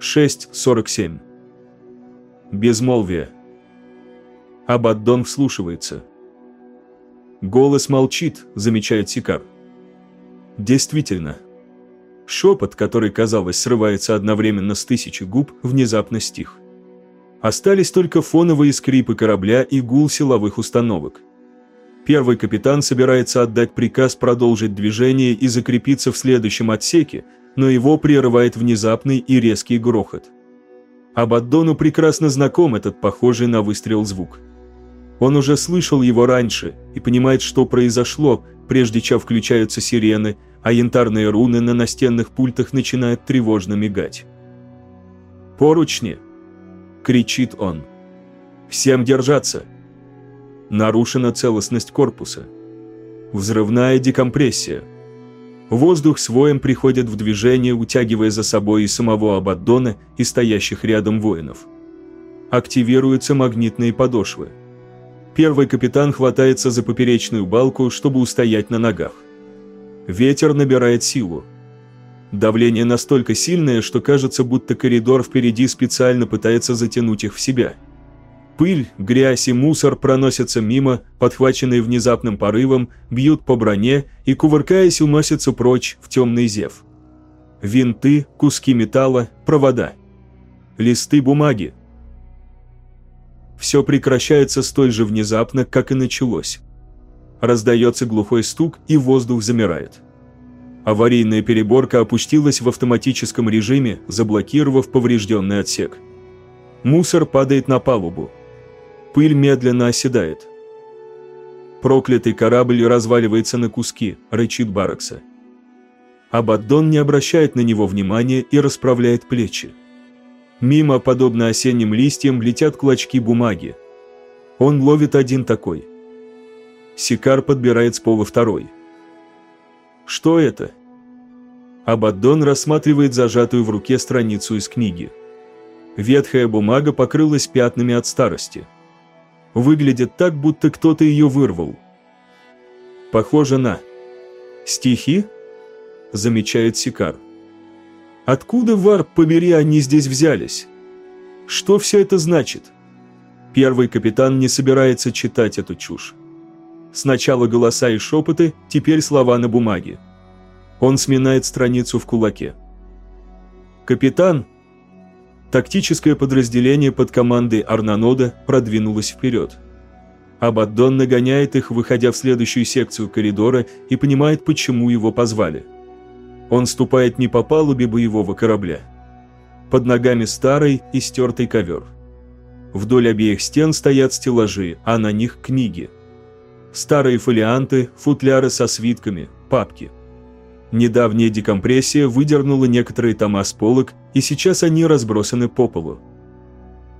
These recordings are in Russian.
6.47. Безмолвие. Абаддон вслушивается. Голос молчит, замечает Сикар. Действительно. Шепот, который, казалось, срывается одновременно с тысячи губ, внезапно стих. Остались только фоновые скрипы корабля и гул силовых установок. Первый капитан собирается отдать приказ продолжить движение и закрепиться в следующем отсеке, но его прерывает внезапный и резкий грохот. Абаддону прекрасно знаком этот похожий на выстрел звук. Он уже слышал его раньше и понимает, что произошло, прежде чем включаются сирены, а янтарные руны на настенных пультах начинают тревожно мигать. «Поручни!» – кричит он. «Всем держаться!» Нарушена целостность корпуса. Взрывная декомпрессия. Воздух с воем приходит в движение, утягивая за собой и самого Абаддона, и стоящих рядом воинов. Активируются магнитные подошвы. Первый капитан хватается за поперечную балку, чтобы устоять на ногах. Ветер набирает силу. Давление настолько сильное, что кажется, будто коридор впереди специально пытается затянуть их в себя. Пыль, грязь и мусор проносятся мимо, подхваченные внезапным порывом, бьют по броне и, кувыркаясь, уносятся прочь в темный зев. Винты, куски металла, провода. Листы бумаги. Все прекращается столь же внезапно, как и началось. Раздается глухой стук, и воздух замирает. Аварийная переборка опустилась в автоматическом режиме, заблокировав поврежденный отсек. Мусор падает на палубу. Пыль медленно оседает. Проклятый корабль разваливается на куски, рычит Баракса. Абаддон не обращает на него внимания и расправляет плечи. Мимо, подобно осенним листьям, летят клочки бумаги. Он ловит один такой. Сикар подбирает с пола второй. Что это? Абаддон рассматривает зажатую в руке страницу из книги. Ветхая бумага покрылась пятнами от старости. Выглядит так, будто кто-то ее вырвал. Похоже на... «Стихи?» – замечает Сикар. «Откуда, варп побери, они здесь взялись? Что все это значит?» Первый капитан не собирается читать эту чушь. Сначала голоса и шепоты, теперь слова на бумаге. Он сминает страницу в кулаке. Капитан, тактическое подразделение под командой Арнанода продвинулось вперед. Абаддон нагоняет их, выходя в следующую секцию коридора и понимает, почему его позвали. Он ступает не по палубе боевого корабля. Под ногами старый и стертый ковер. Вдоль обеих стен стоят стеллажи, а на них книги – старые фолианты, футляры со свитками, папки. Недавняя декомпрессия выдернула некоторые тома с полок, и сейчас они разбросаны по полу.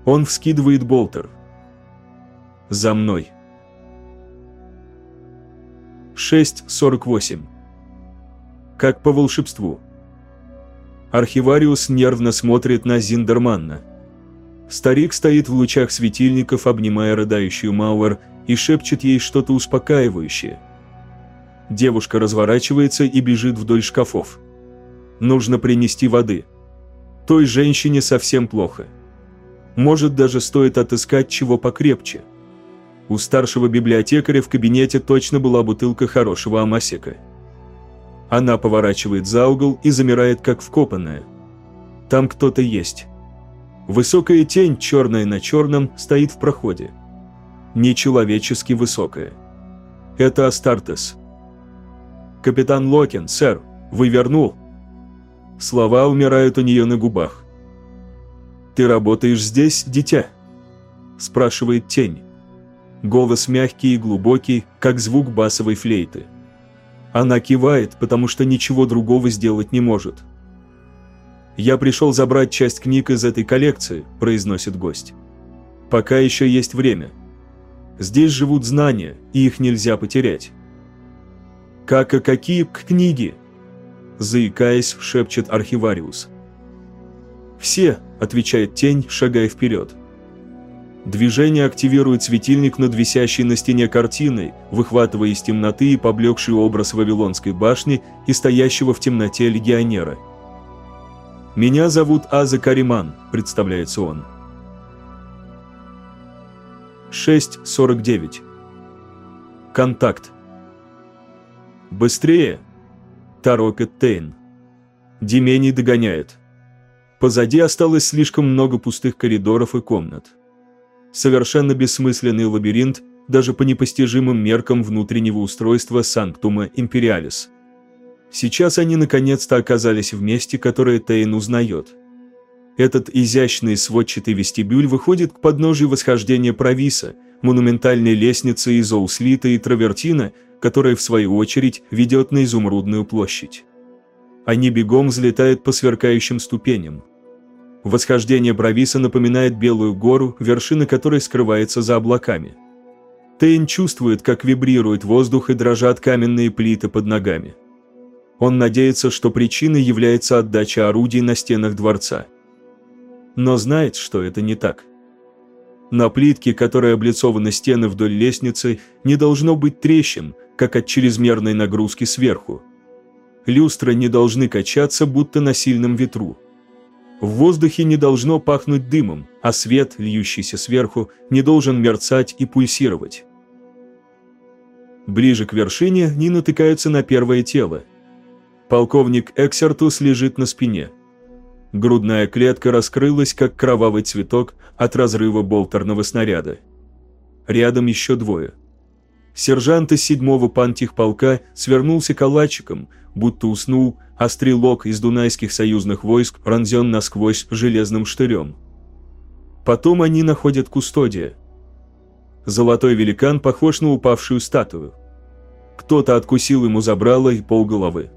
Он вскидывает болтер. «За мной». 6.48. Как по волшебству. Архивариус нервно смотрит на Зиндерманна. Старик стоит в лучах светильников, обнимая рыдающую Мауэр, и шепчет ей что-то успокаивающее. Девушка разворачивается и бежит вдоль шкафов. Нужно принести воды. Той женщине совсем плохо. Может, даже стоит отыскать чего покрепче. У старшего библиотекаря в кабинете точно была бутылка хорошего амасека. Она поворачивает за угол и замирает, как вкопанная. Там кто-то есть. Высокая тень, черная на черном, стоит в проходе нечеловечески высокая. Это Астартес. «Капитан Локин, сэр, вы вернул?» Слова умирают у нее на губах. «Ты работаешь здесь, дитя?» спрашивает тень. Голос мягкий и глубокий, как звук басовой флейты. Она кивает, потому что ничего другого сделать не может. «Я пришел забрать часть книг из этой коллекции», – произносит гость. «Пока еще есть время». Здесь живут знания, и их нельзя потерять. «Как и какие книги?» Заикаясь, шепчет архивариус. «Все», – отвечает тень, шагая вперед. Движение активирует светильник над висящей на стене картиной, выхватывая из темноты и поблекший образ Вавилонской башни и стоящего в темноте легионера. «Меня зовут Аза Кариман», – представляется он. 6.49. Контакт. «Быстрее!» – торопит Тейн. Димений догоняет. Позади осталось слишком много пустых коридоров и комнат. Совершенно бессмысленный лабиринт даже по непостижимым меркам внутреннего устройства Санктума Империалис – Сейчас они наконец-то оказались в месте, которое Тейн узнает. Этот изящный сводчатый вестибюль выходит к подножию восхождения Провиса, монументальной лестницы из Оуслита и Травертина, которая, в свою очередь, ведет на Изумрудную площадь. Они бегом взлетают по сверкающим ступеням. Восхождение Провиса напоминает белую гору, вершина которой скрывается за облаками. Тейн чувствует, как вибрирует воздух и дрожат каменные плиты под ногами. Он надеется, что причиной является отдача орудий на стенах дворца. Но знает, что это не так. На плитке, которой облицованы стены вдоль лестницы, не должно быть трещин, как от чрезмерной нагрузки сверху. Люстры не должны качаться, будто на сильном ветру. В воздухе не должно пахнуть дымом, а свет, льющийся сверху, не должен мерцать и пульсировать. Ближе к вершине они натыкаются на первое тело, Полковник Эксертус лежит на спине. Грудная клетка раскрылась, как кровавый цветок от разрыва болтерного снаряда. Рядом еще двое. Сержант из седьмого пантихполка свернулся калачиком, будто уснул, а стрелок из дунайских союзных войск пронзен насквозь железным штырем. Потом они находят кустодия. Золотой великан похож на упавшую статую. Кто-то откусил ему забрало и полголовы.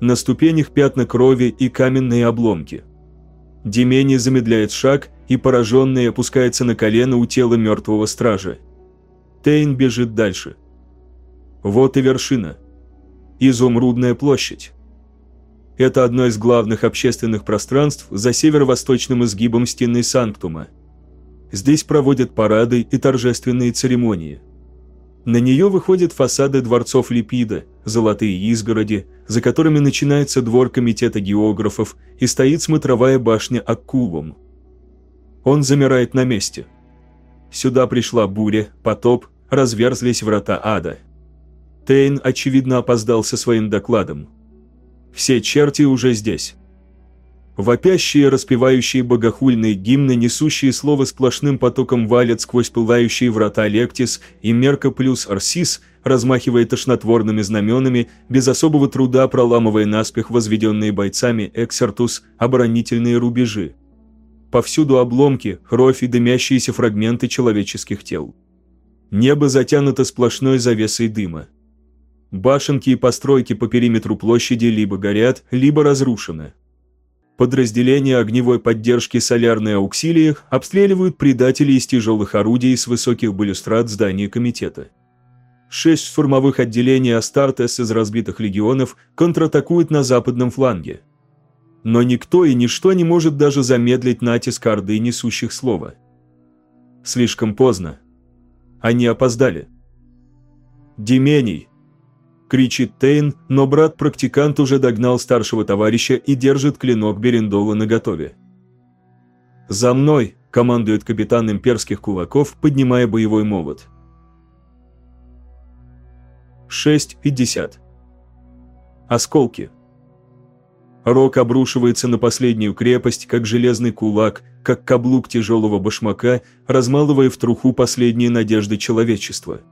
На ступенях пятна крови и каменные обломки. Демени замедляет шаг и, пораженный, опускается на колено у тела мертвого стража. Тейн бежит дальше. Вот и вершина. Изумрудная площадь. Это одно из главных общественных пространств за северо-восточным изгибом стены Санктума. Здесь проводят парады и торжественные церемонии. На нее выходят фасады дворцов Липида, золотые изгороди, за которыми начинается двор комитета географов и стоит смотровая башня Аккулум. Он замирает на месте. Сюда пришла буря, потоп, разверзлись врата ада. Тейн, очевидно, опоздал со своим докладом. Все черти уже здесь. Вопящие, распевающие богохульные гимны, несущие слово сплошным потоком валят сквозь пылающие врата Лектис и Мерка плюс Арсис, размахивая тошнотворными знаменами, без особого труда проламывая наспех возведенные бойцами Эксертус оборонительные рубежи. Повсюду обломки, кровь и дымящиеся фрагменты человеческих тел. Небо затянуто сплошной завесой дыма. Башенки и постройки по периметру площади либо горят, либо разрушены. Подразделения огневой поддержки солярной ауксилии обстреливают предателей из тяжелых орудий с высоких балюстрад здания комитета. Шесть штурмовых отделений Астартес из разбитых легионов контратакуют на западном фланге. Но никто и ничто не может даже замедлить натиск Орды, несущих слова. Слишком поздно. Они опоздали. Демений, кричит Тейн, но брат-практикант уже догнал старшего товарища и держит клинок Берендола наготове. «За мной!» – командует капитан имперских кулаков, поднимая боевой молот. 6.50 Осколки. Рок обрушивается на последнюю крепость, как железный кулак, как каблук тяжелого башмака, размалывая в труху последние надежды человечества –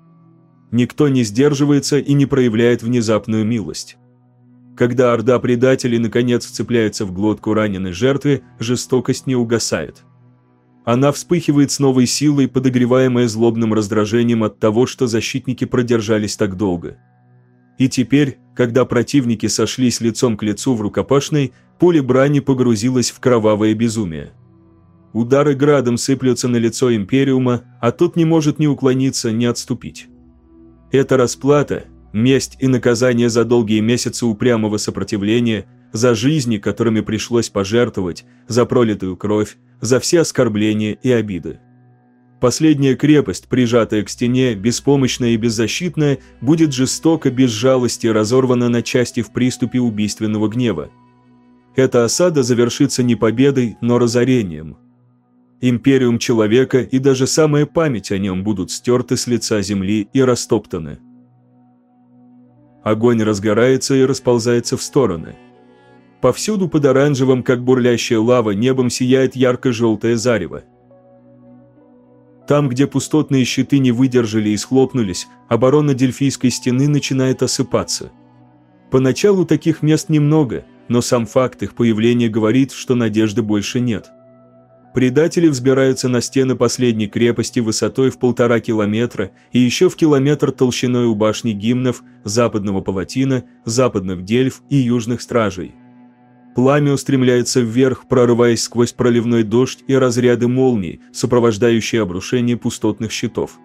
Никто не сдерживается и не проявляет внезапную милость. Когда орда предателей наконец вцепляется в глотку раненой жертвы, жестокость не угасает. Она вспыхивает с новой силой, подогреваемая злобным раздражением от того, что защитники продержались так долго. И теперь, когда противники сошлись лицом к лицу в рукопашной, поле брани погрузилось в кровавое безумие. Удары градом сыплются на лицо Империума, а тот не может ни уклониться, ни отступить. Это расплата, месть и наказание за долгие месяцы упрямого сопротивления, за жизни, которыми пришлось пожертвовать, за пролитую кровь, за все оскорбления и обиды. Последняя крепость, прижатая к стене, беспомощная и беззащитная, будет жестоко, без жалости разорвана на части в приступе убийственного гнева. эта осада завершится не победой, но разорением. Империум человека и даже самая память о нем будут стерты с лица земли и растоптаны. Огонь разгорается и расползается в стороны. Повсюду под оранжевым, как бурлящая лава, небом сияет ярко-желтое зарево. Там, где пустотные щиты не выдержали и схлопнулись, оборона Дельфийской стены начинает осыпаться. Поначалу таких мест немного, но сам факт их появления говорит, что надежды больше нет. Предатели взбираются на стены последней крепости высотой в полтора километра и еще в километр толщиной у башни гимнов, западного палатина, западных дельф и южных стражей. Пламя устремляется вверх, прорываясь сквозь проливной дождь и разряды молний, сопровождающие обрушение пустотных щитов.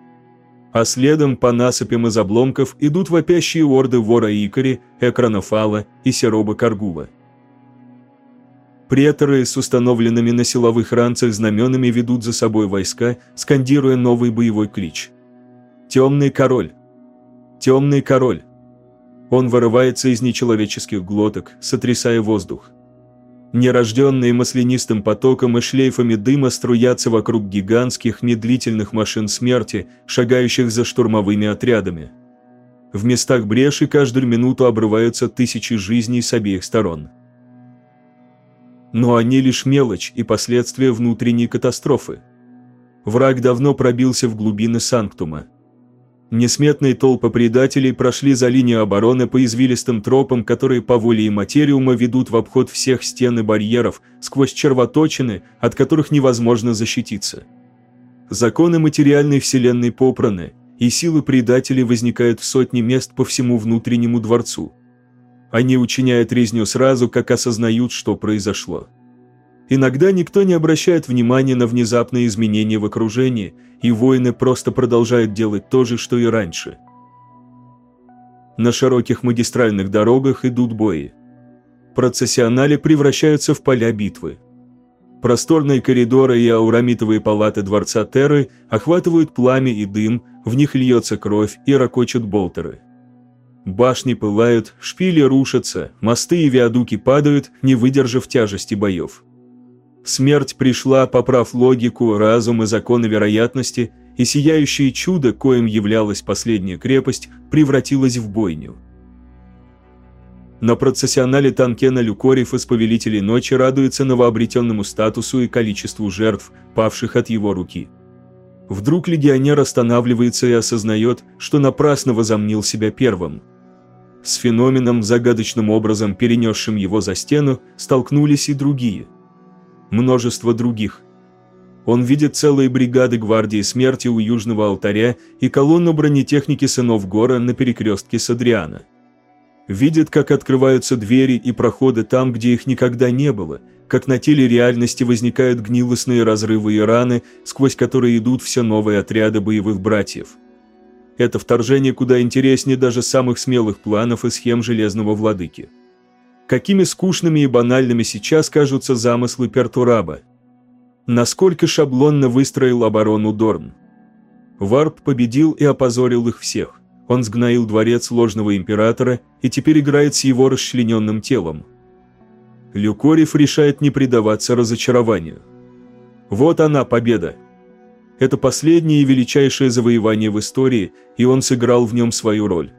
А следом по насыпям из обломков идут вопящие орды вора Икари, Экранофала и Сероба Каргула. Преторы с установленными на силовых ранцах знаменами ведут за собой войска, скандируя новый боевой клич. «Темный король! Темный король!» Он вырывается из нечеловеческих глоток, сотрясая воздух. Нерожденные маслянистым потоком и шлейфами дыма струятся вокруг гигантских медлительных машин смерти, шагающих за штурмовыми отрядами. В местах бреши каждую минуту обрываются тысячи жизней с обеих сторон. Но они лишь мелочь и последствия внутренней катастрофы. Враг давно пробился в глубины Санктума. Несметные толпы предателей прошли за линию обороны по извилистым тропам, которые по воле и материума ведут в обход всех стен и барьеров, сквозь червоточины, от которых невозможно защититься. Законы материальной вселенной попраны, и силы предателей возникают в сотни мест по всему внутреннему дворцу. Они учиняют резню сразу, как осознают, что произошло. Иногда никто не обращает внимания на внезапные изменения в окружении, и воины просто продолжают делать то же, что и раньше. На широких магистральных дорогах идут бои. Процессионали превращаются в поля битвы. Просторные коридоры и аурамитовые палаты дворца Терры охватывают пламя и дым, в них льется кровь и ракочут болтеры. Башни пылают, шпили рушатся, мосты и виадуки падают, не выдержав тяжести боев. Смерть пришла, поправ логику, разум и законы вероятности, и сияющее чудо, коим являлась последняя крепость, превратилось в бойню. На процессионале Танкена Люкорев из Повелителей Ночи радуется новообретенному статусу и количеству жертв, павших от его руки. Вдруг легионер останавливается и осознает, что напрасно возомнил себя первым. С феноменом, загадочным образом перенесшим его за стену, столкнулись и другие – множество других. Он видит целые бригады гвардии смерти у Южного алтаря и колонну бронетехники сынов Гора на перекрестке с Адриана. Видит, как открываются двери и проходы там, где их никогда не было, как на теле реальности возникают гнилостные разрывы и раны, сквозь которые идут все новые отряды боевых братьев. Это вторжение куда интереснее даже самых смелых планов и схем Железного Владыки какими скучными и банальными сейчас кажутся замыслы Пертураба. Насколько шаблонно выстроил оборону Дорн. Варп победил и опозорил их всех. Он сгноил дворец ложного императора и теперь играет с его расчлененным телом. Люкорев решает не предаваться разочарованию. Вот она, победа. Это последнее и величайшее завоевание в истории, и он сыграл в нем свою роль.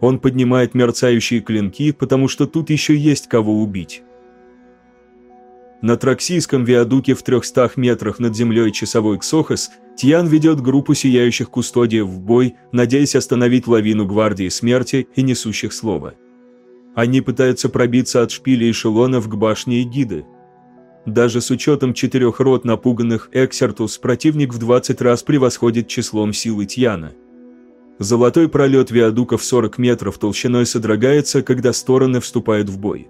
Он поднимает мерцающие клинки, потому что тут еще есть кого убить. На Траксийском виадуке в 300 метрах над землей часовой Ксохос Тьян ведет группу сияющих кустодиев в бой, надеясь остановить лавину гвардии смерти и несущих слова. Они пытаются пробиться от шпилей эшелонов к башне Эгиды. Даже с учетом четырех рот напуганных Эксертус противник в 20 раз превосходит числом силы Тьяна. Золотой пролет виадука в 40 метров толщиной содрогается, когда стороны вступают в бой.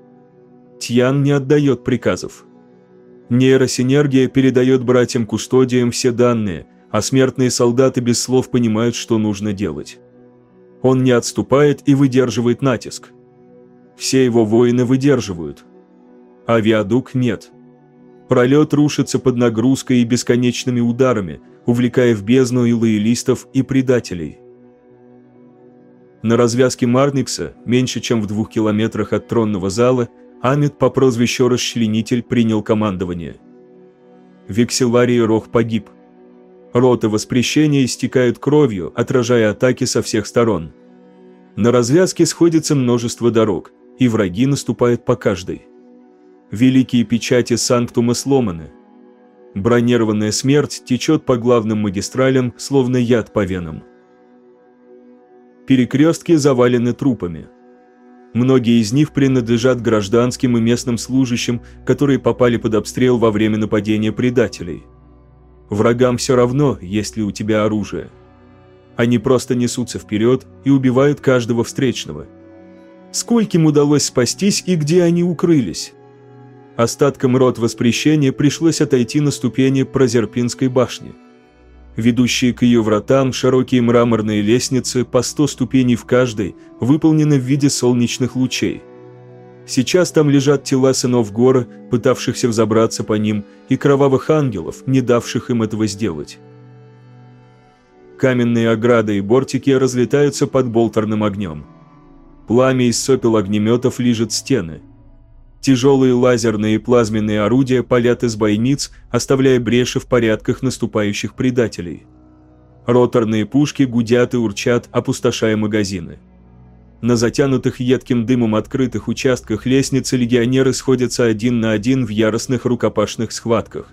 Тьян не отдает приказов. Нейросинергия передает братьям-кустодиям все данные, а смертные солдаты без слов понимают, что нужно делать. Он не отступает и выдерживает натиск. Все его воины выдерживают. А виадук нет. Пролет рушится под нагрузкой и бесконечными ударами, увлекая в бездну и лоялистов, и предателей. На развязке Марникса, меньше чем в двух километрах от тронного зала, Амит по прозвищу Расчленитель принял командование. Векселарий Рох погиб. Роты воспрещения истекают кровью, отражая атаки со всех сторон. На развязке сходится множество дорог, и враги наступают по каждой. Великие печати Санктума сломаны. Бронированная смерть течет по главным магистралям, словно яд по венам. Перекрестки завалены трупами. Многие из них принадлежат гражданским и местным служащим, которые попали под обстрел во время нападения предателей. Врагам все равно, есть ли у тебя оружие. Они просто несутся вперед и убивают каждого встречного. Скольким удалось спастись и где они укрылись? Остаткам рот воспрещения пришлось отойти на ступени Прозерпинской башни. Ведущие к ее вратам широкие мраморные лестницы по 100 ступеней в каждой выполнены в виде солнечных лучей. Сейчас там лежат тела сынов Гора, пытавшихся взобраться по ним, и кровавых ангелов, не давших им этого сделать. Каменные ограды и бортики разлетаются под болтерным огнем. Пламя из сопел огнеметов лижет стены – Тяжелые лазерные и плазменные орудия палят из бойниц, оставляя бреши в порядках наступающих предателей. Роторные пушки гудят и урчат, опустошая магазины. На затянутых едким дымом открытых участках лестницы легионеры сходятся один на один в яростных рукопашных схватках.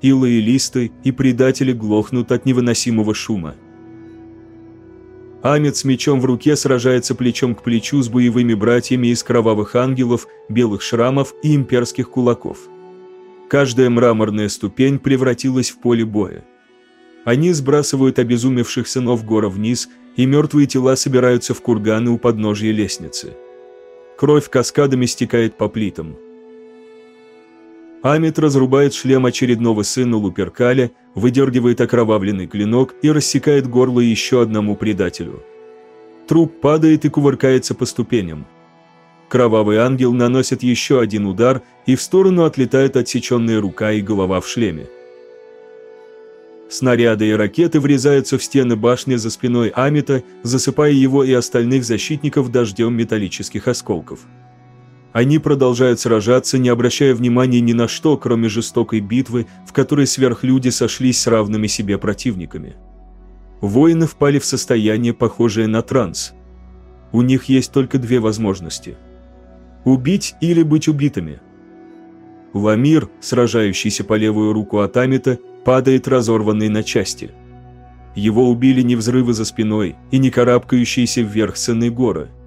Илы и листы, и предатели глохнут от невыносимого шума. Амит с мечом в руке сражается плечом к плечу с боевыми братьями из кровавых ангелов, белых шрамов и имперских кулаков. Каждая мраморная ступень превратилась в поле боя. Они сбрасывают обезумевших сынов гора вниз, и мертвые тела собираются в курганы у подножия лестницы. Кровь каскадами стекает по плитам. Амит разрубает шлем очередного сына Луперкаля, выдергивает окровавленный клинок и рассекает горло еще одному предателю. Труп падает и кувыркается по ступеням. Кровавый ангел наносит еще один удар, и в сторону отлетает отсеченная рука и голова в шлеме. Снаряды и ракеты врезаются в стены башни за спиной Амита, засыпая его и остальных защитников дождем металлических осколков. Они продолжают сражаться, не обращая внимания ни на что, кроме жестокой битвы, в которой сверхлюди сошлись с равными себе противниками. Воины впали в состояние, похожее на транс. У них есть только две возможности. Убить или быть убитыми. Ламир, сражающийся по левую руку от Амита, падает разорванный на части. Его убили не взрывы за спиной и не карабкающиеся вверх сыны гора –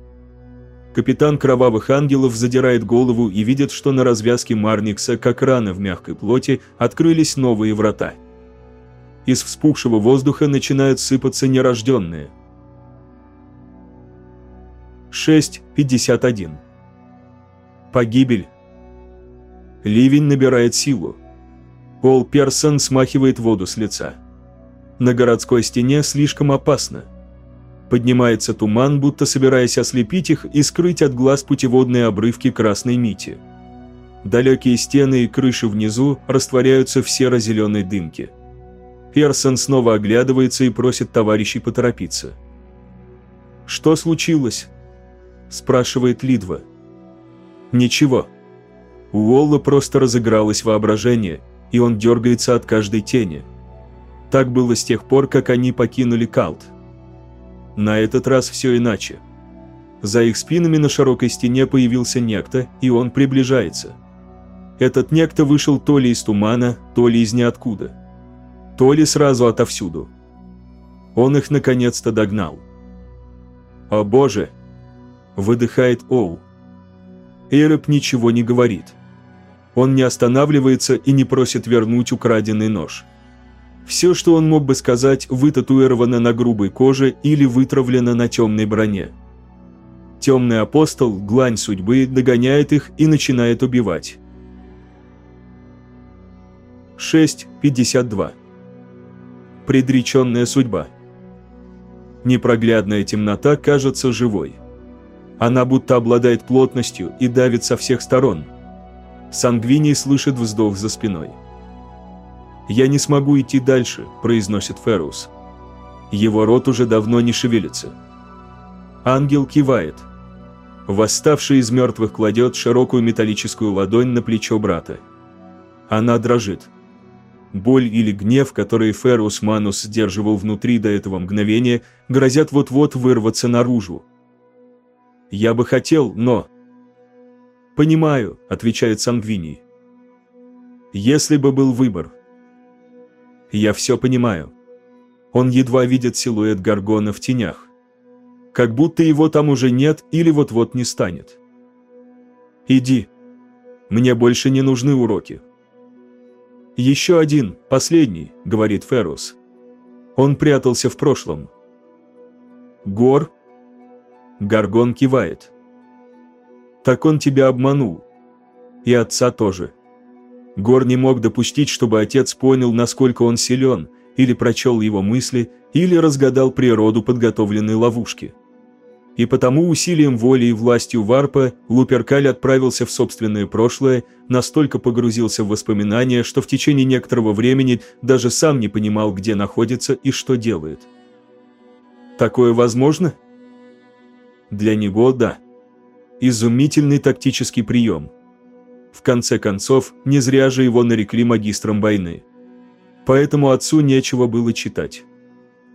Капитан Кровавых Ангелов задирает голову и видит, что на развязке Марникса, как раны в мягкой плоти, открылись новые врата. Из вспухшего воздуха начинают сыпаться нерожденные. 6.51 Погибель. Ливень набирает силу. Пол Персон смахивает воду с лица. На городской стене слишком опасно. Поднимается туман, будто собираясь ослепить их и скрыть от глаз путеводные обрывки красной нити. Далекие стены и крыши внизу растворяются в серо-зеленой дымке. Персон снова оглядывается и просит товарищей поторопиться. «Что случилось?» – спрашивает Лидва. «Ничего». У Уолла просто разыгралось воображение, и он дергается от каждой тени. Так было с тех пор, как они покинули Калт. На этот раз все иначе. За их спинами на широкой стене появился некто, и он приближается. Этот некто вышел то ли из тумана, то ли из ниоткуда. То ли сразу отовсюду. Он их наконец-то догнал. «О боже!» – выдыхает Оу. Эйреп ничего не говорит. Он не останавливается и не просит вернуть украденный нож. Все, что он мог бы сказать, вытатуировано на грубой коже или вытравлено на темной броне. Темный апостол, глань судьбы, догоняет их и начинает убивать. 6.52 Предреченная судьба Непроглядная темнота кажется живой. Она будто обладает плотностью и давит со всех сторон. Сангвиний слышит вздох за спиной. «Я не смогу идти дальше», – произносит Феррус. Его рот уже давно не шевелится. Ангел кивает. Восставший из мертвых кладет широкую металлическую ладонь на плечо брата. Она дрожит. Боль или гнев, которые Ферус Манус сдерживал внутри до этого мгновения, грозят вот-вот вырваться наружу. «Я бы хотел, но...» «Понимаю», — отвечает Сангвиний. «Если бы был выбор». «Я все понимаю». Он едва видит силуэт Гаргона в тенях. Как будто его там уже нет или вот-вот не станет. «Иди. Мне больше не нужны уроки». «Еще один, последний», — говорит Феррус. Он прятался в прошлом. «Гор?» Гаргон кивает. «Так он тебя обманул. И отца тоже». Гор не мог допустить, чтобы отец понял, насколько он силен, или прочел его мысли, или разгадал природу подготовленной ловушки. И потому усилием воли и властью Варпа Луперкаль отправился в собственное прошлое, настолько погрузился в воспоминания, что в течение некоторого времени даже сам не понимал, где находится и что делает. Такое возможно? Для него – да. Изумительный тактический прием. В конце концов, не зря же его нарекли магистром войны. Поэтому отцу нечего было читать.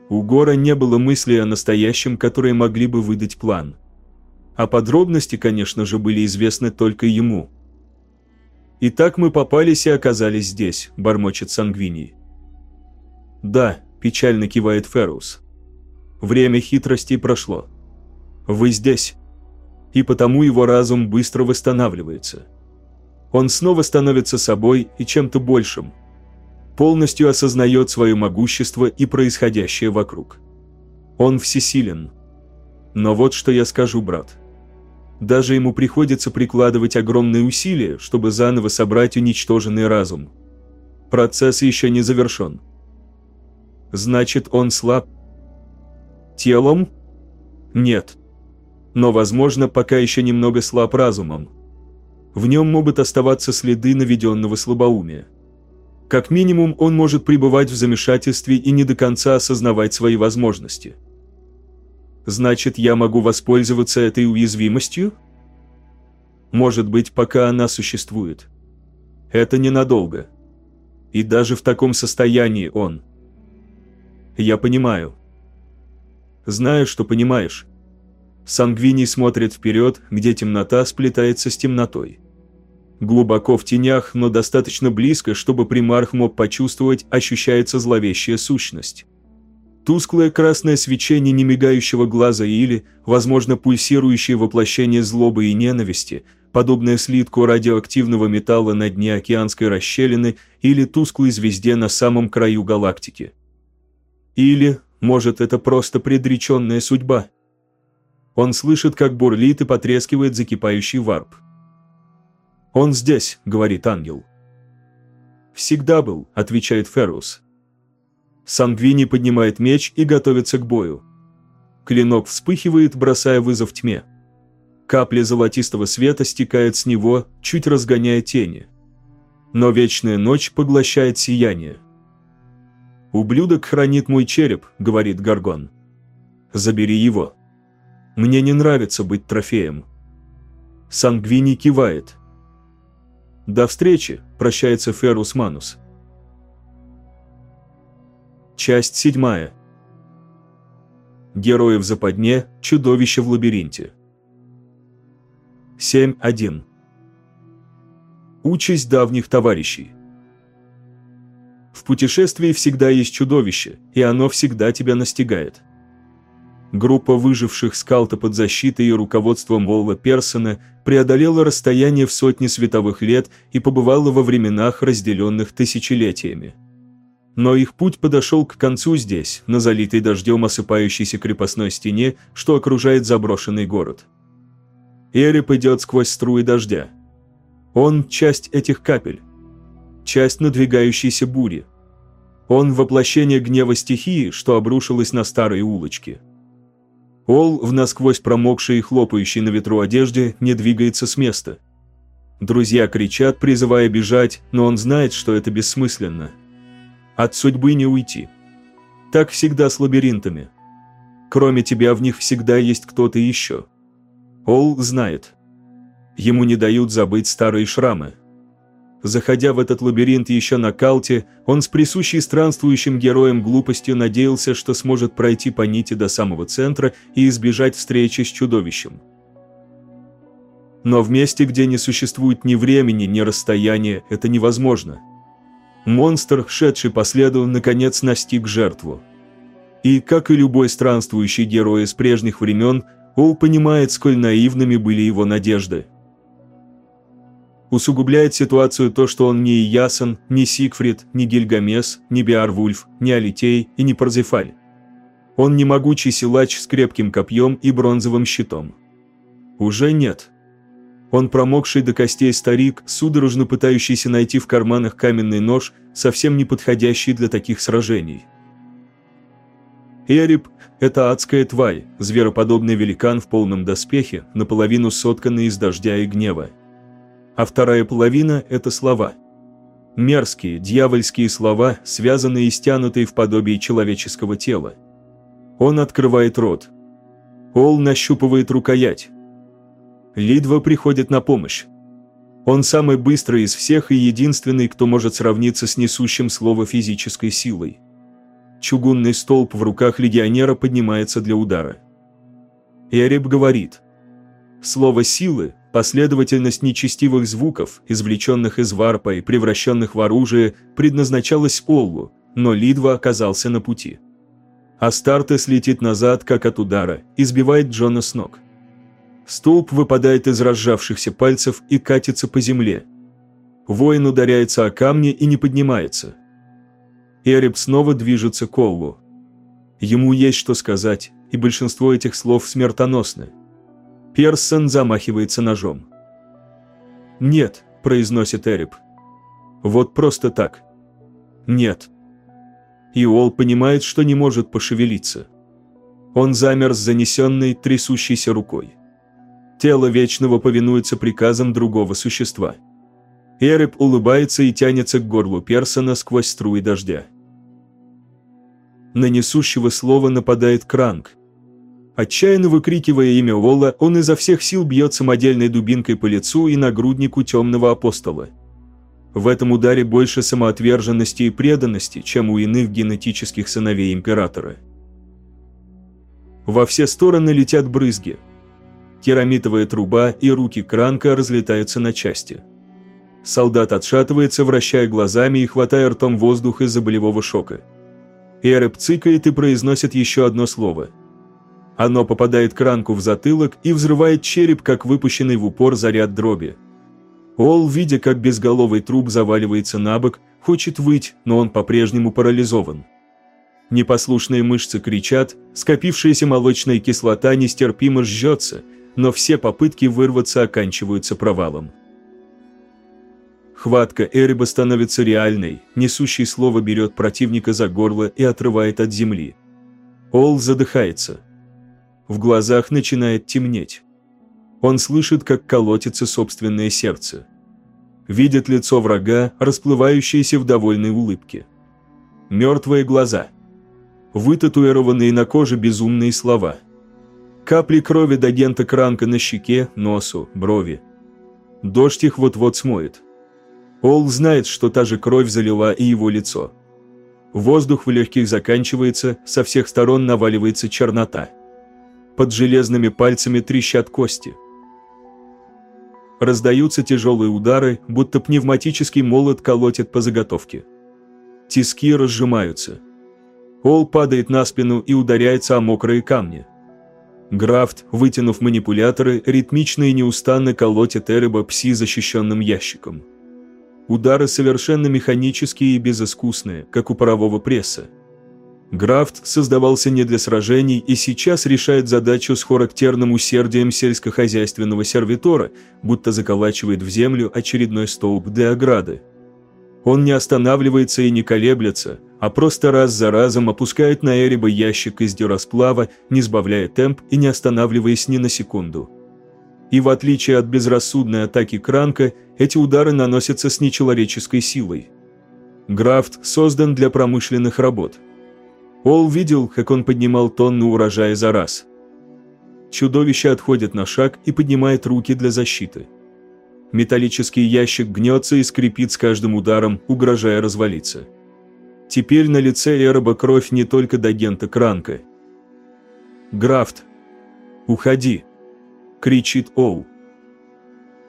У Гора не было мыслей о настоящем, которые могли бы выдать план. А подробности, конечно же, были известны только ему. «Итак мы попались и оказались здесь», – бормочет Сангвини. «Да», – печально кивает Феррус. «Время хитростей прошло. Вы здесь». И потому его разум быстро восстанавливается. Он снова становится собой и чем-то большим – полностью осознает свое могущество и происходящее вокруг. Он всесилен. Но вот что я скажу, брат. Даже ему приходится прикладывать огромные усилия, чтобы заново собрать уничтоженный разум. Процесс еще не завершен. Значит, он слаб. Телом? Нет. Но, возможно, пока еще немного слаб разумом. В нем могут оставаться следы наведенного слабоумия. Как минимум, он может пребывать в замешательстве и не до конца осознавать свои возможности. Значит, я могу воспользоваться этой уязвимостью? Может быть, пока она существует. Это ненадолго. И даже в таком состоянии он. Я понимаю. Знаю, что понимаешь. Сангвини смотрит вперед, где темнота сплетается с темнотой. Глубоко в тенях, но достаточно близко, чтобы примарх мог почувствовать, ощущается зловещая сущность. Тусклое красное свечение немигающего глаза или, возможно, пульсирующее воплощение злобы и ненависти, подобное слитку радиоактивного металла на дне океанской расщелины или тусклой звезде на самом краю галактики. Или, может, это просто предреченная судьба. Он слышит, как бурлит и потрескивает закипающий варп. «Он здесь», — говорит ангел. «Всегда был», — отвечает Феррус. Сангвини поднимает меч и готовится к бою. Клинок вспыхивает, бросая вызов тьме. Капли золотистого света стекают с него, чуть разгоняя тени. Но вечная ночь поглощает сияние. «Ублюдок хранит мой череп», — говорит Гаргон. «Забери его. Мне не нравится быть трофеем». Сангвини кивает. До встречи, прощается Феррус Манус. Часть седьмая. Герои в западне, чудовище в лабиринте. 7.1. Участь давних товарищей. В путешествии всегда есть чудовище, и оно всегда тебя настигает. Группа выживших скалта под защитой и руководством Волла Персона преодолела расстояние в сотни световых лет и побывала во временах, разделенных тысячелетиями. Но их путь подошел к концу здесь, на залитой дождем осыпающейся крепостной стене, что окружает заброшенный город. Эрип идет сквозь струи дождя. Он – часть этих капель. Часть надвигающейся бури. Он – воплощение гнева стихии, что обрушилось на старые улочки. Ол, в насквозь промокшей и хлопающей на ветру одежде, не двигается с места. Друзья кричат, призывая бежать, но он знает, что это бессмысленно. От судьбы не уйти. Так всегда с лабиринтами. Кроме тебя в них всегда есть кто-то еще. Ол знает. Ему не дают забыть старые шрамы. Заходя в этот лабиринт еще на Калте, он с присущей странствующим героем глупостью надеялся, что сможет пройти по нити до самого центра и избежать встречи с чудовищем. Но в месте, где не существует ни времени, ни расстояния, это невозможно. Монстр, шедший по следу, наконец настиг жертву. И, как и любой странствующий герой из прежних времен, Ол понимает, сколь наивными были его надежды. Усугубляет ситуацию то, что он не Ясон, не Сигфрид, не Гильгамес, не Биарвульф, не Алитей и не Парзефаль. Он не могучий силач с крепким копьем и бронзовым щитом. Уже нет. Он промокший до костей старик, судорожно пытающийся найти в карманах каменный нож, совсем не подходящий для таких сражений. Эриб – это адская тварь, звероподобный великан в полном доспехе, наполовину сотканный из дождя и гнева. А вторая половина – это слова. Мерзкие, дьявольские слова, связанные и стянутые в подобие человеческого тела. Он открывает рот. Ол нащупывает рукоять. Лидва приходит на помощь. Он самый быстрый из всех и единственный, кто может сравниться с несущим слово физической силой. Чугунный столб в руках легионера поднимается для удара. Эреб говорит. Слово «силы» – последовательность нечестивых звуков, извлеченных из варпа и превращенных в оружие, предназначалось Оллу, но Лидва оказался на пути. Астартес летит назад, как от удара, и сбивает Джона с ног. Столб выпадает из разжавшихся пальцев и катится по земле. Воин ударяется о камни и не поднимается – Эреб снова движется к Оллу. Ему есть что сказать, и большинство этих слов смертоносны. Персон замахивается ножом. «Нет», – произносит Эреб. «Вот просто так». «Нет». И Ол понимает, что не может пошевелиться. Он замер с занесенной, трясущейся рукой. Тело Вечного повинуется приказам другого существа. Эреб улыбается и тянется к горлу Персона сквозь струи дождя на несущего слова нападает Кранк. Отчаянно выкрикивая имя Волла, он изо всех сил бьет самодельной дубинкой по лицу и нагруднику темного апостола. В этом ударе больше самоотверженности и преданности, чем у иных генетических сыновей императора. Во все стороны летят брызги. Керамитовая труба и руки Кранка разлетаются на части. Солдат отшатывается, вращая глазами и хватая ртом воздух из-за болевого шока. Эреб цикает и произносит еще одно слово. Оно попадает Кранку в затылок и взрывает череп, как выпущенный в упор заряд дроби. Ол, видя, как безголовый труп заваливается на бок, хочет выть, но он по-прежнему парализован. Непослушные мышцы кричат, скопившаяся молочная кислота нестерпимо жжется, но все попытки вырваться оканчиваются провалом. Хватка Эриба становится реальной, несущий слово берет противника за горло и отрывает от земли. Ол задыхается. В глазах начинает темнеть. Он слышит, как колотится собственное сердце. Видит лицо врага, расплывающееся в довольной улыбке. Мертвые глаза. Вытатуированные на коже безумные слова. Капли крови до гента Кранка на щеке, носу, брови. Дождь их вот-вот смоет. Ол знает, что та же кровь залила и его лицо. Воздух в легких заканчивается, со всех сторон наваливается чернота. Под железными пальцами трещат кости. Раздаются тяжелые удары, будто пневматический молот колотит по заготовке. Тиски разжимаются. Ол падает на спину и ударяется о мокрые камни. Графт, вытянув манипуляторы, ритмично и неустанно колотит Эреба пси защищенным ящиком. Удары совершенно механические и безыскусные, как у парового пресса. Графт создавался не для сражений и сейчас решает задачу с характерным усердием сельскохозяйственного сервитора, будто заколачивает в землю очередной столб для ограды. Он не останавливается и не колеблется, а просто раз за разом опускает на Эриба ящик из дюрасплава, не сбавляя темп и не останавливаясь ни на секунду. И в отличие от безрассудной атаки Кранка, эти удары наносятся с нечеловеческой силой. Графт создан для промышленных работ. Ол видел, как он поднимал тонны урожая за раз. Чудовище отходит на шаг и поднимает руки для защиты. Металлический ящик гнется и скрипит с каждым ударом, угрожая развалиться. Теперь на лице Эроба кровь не только до гента Кранка. «Графт! Уходи!» – кричит Оу.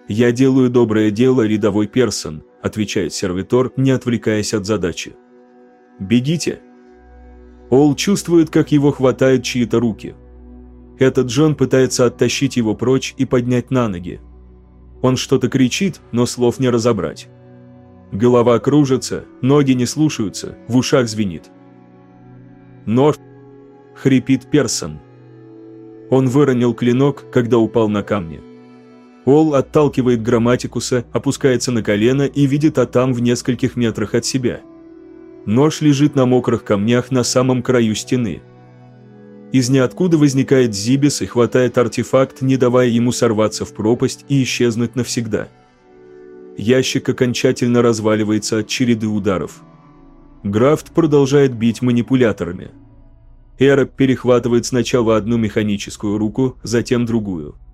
«Я делаю доброе дело, рядовой Персон», – отвечает сервитор, не отвлекаясь от задачи. «Бегите!» Ол чувствует, как его хватают чьи-то руки. Этот Джон пытается оттащить его прочь и поднять на ноги. Он что-то кричит, но слов не разобрать. Голова кружится, ноги не слушаются, в ушах звенит. «Нож!» – хрипит Персон. Он выронил клинок, когда упал на камни. Ол отталкивает грамматикуса, опускается на колено и видит Атам в нескольких метрах от себя. Нож лежит на мокрых камнях на самом краю стены. Из ниоткуда возникает Зибис и хватает артефакт, не давая ему сорваться в пропасть и исчезнуть навсегда. Ящик окончательно разваливается от череды ударов. Графт продолжает бить манипуляторами. Эра перехватывает сначала одну механическую руку, затем другую –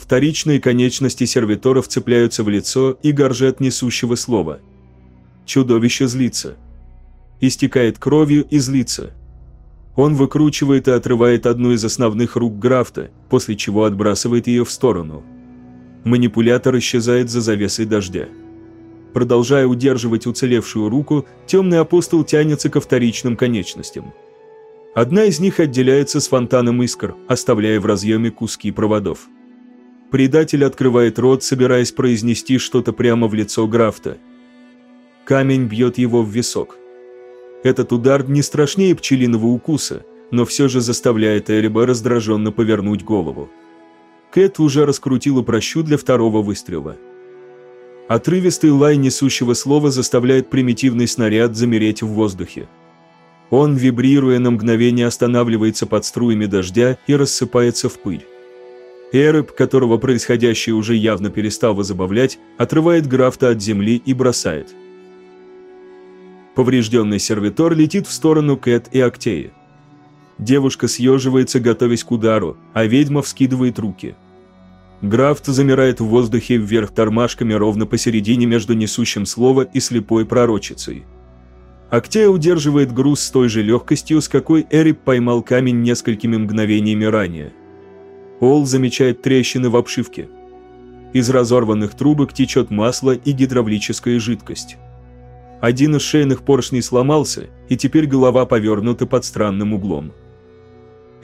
Вторичные конечности сервиторов цепляются в лицо и горжет несущего слова. Чудовище злится. Истекает кровью и злится. Он выкручивает и отрывает одну из основных рук Графта, после чего отбрасывает ее в сторону. Манипулятор исчезает за завесой дождя. Продолжая удерживать уцелевшую руку, темный апостол тянется ко вторичным конечностям. Одна из них отделяется с фонтаном искр, оставляя в разъеме куски проводов. Предатель открывает рот, собираясь произнести что-то прямо в лицо Графта. Камень бьет его в висок. Этот удар не страшнее пчелиного укуса, но все же заставляет Эриба раздраженно повернуть голову. Кэт уже раскрутила прощу для второго выстрела. Отрывистый лай несущего слова заставляет примитивный снаряд замереть в воздухе. Он, вибрируя на мгновение, останавливается под струями дождя и рассыпается в пыль. Эреб, которого происходящее уже явно перестало забавлять, отрывает Графта от земли и бросает. Поврежденный сервитор летит в сторону Кэт и Актеи. Девушка съеживается, готовясь к удару, а ведьма вскидывает руки. Графт замирает в воздухе вверх тормашками ровно посередине между несущим слово и слепой пророчицей. Актея удерживает груз с той же легкостью, с какой Эреб поймал камень несколькими мгновениями ранее. Ол замечает трещины в обшивке. Из разорванных трубок течет масло и гидравлическая жидкость. Один из шейных поршней сломался, и теперь голова повернута под странным углом.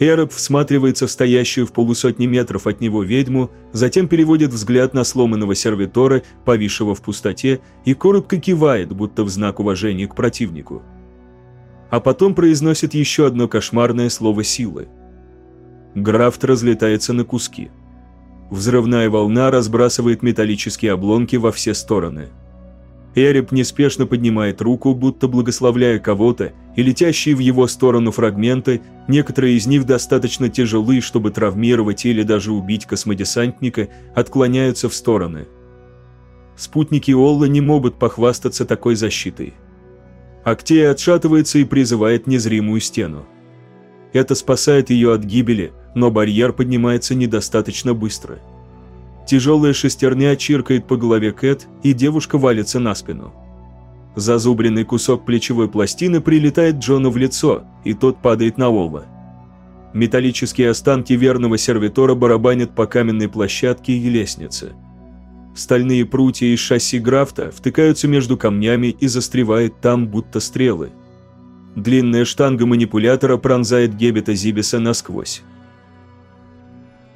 Эреб всматривается в стоящую в полусотни метров от него ведьму, затем переводит взгляд на сломанного сервитора, повисшего в пустоте, и коротко кивает, будто в знак уважения к противнику. А потом произносит еще одно кошмарное слово силы – Графт разлетается на куски. Взрывная волна разбрасывает металлические обломки во все стороны. Эреб неспешно поднимает руку, будто благословляя кого-то, и летящие в его сторону фрагменты, некоторые из них достаточно тяжелы, чтобы травмировать или даже убить космодесантника, отклоняются в стороны. Спутники Олла не могут похвастаться такой защитой. Актея отшатывается и призывает незримую стену. Это спасает ее от гибели, но барьер поднимается недостаточно быстро. Тяжелая шестерня чиркает по голове Кэт, и девушка валится на спину. Зазубренный кусок плечевой пластины прилетает Джону в лицо, и тот падает на Олва. Металлические останки верного сервитора барабанят по каменной площадке и лестнице. Стальные прутья из шасси Графта втыкаются между камнями и застревают там, будто стрелы. Длинная штанга манипулятора пронзает Гебета Зибиса насквозь.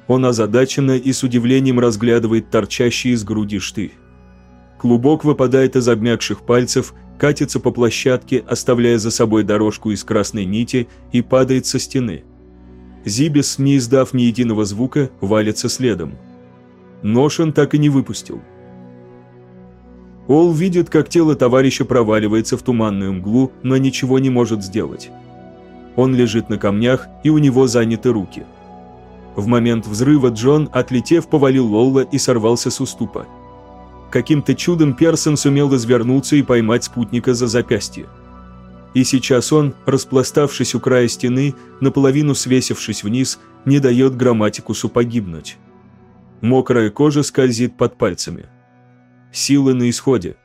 Он озадаченно и с удивлением разглядывает торчащий из груди штырь. Клубок выпадает из обмякших пальцев, катится по площадке, оставляя за собой дорожку из красной нити и падает со стены. Зибис, не издав ни единого звука, валится следом. Нож он так и не выпустил. Ол видит, как тело товарища проваливается в туманную мглу, но ничего не может сделать. Он лежит на камнях, и у него заняты руки. В момент взрыва Джон, отлетев, повалил Лолла и сорвался с уступа. Каким-то чудом Персон сумел извернуться и поймать спутника за запястье. И сейчас он, распластавшись у края стены, наполовину свесившись вниз, не дает грамматикусу погибнуть. Мокрая кожа скользит под пальцами. Силы на исходе.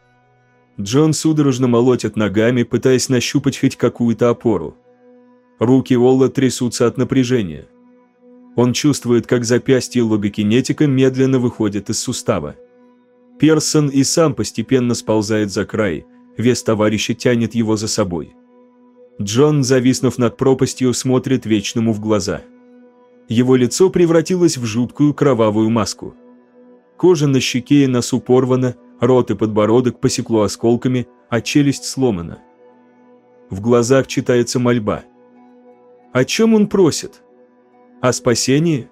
Джон судорожно молотит ногами, пытаясь нащупать хоть какую-то опору. Руки Олла трясутся от напряжения. Он чувствует, как запястье логокинетика медленно выходит из сустава. Персон и сам постепенно сползает за край, вес товарища тянет его за собой. Джон, зависнув над пропастью, смотрит Вечному в глаза. Его лицо превратилось в жуткую кровавую маску. Кожа на щеке и носу порвана, рот и подбородок посекло осколками, а челюсть сломана. В глазах читается мольба. О чем он просит? О спасении?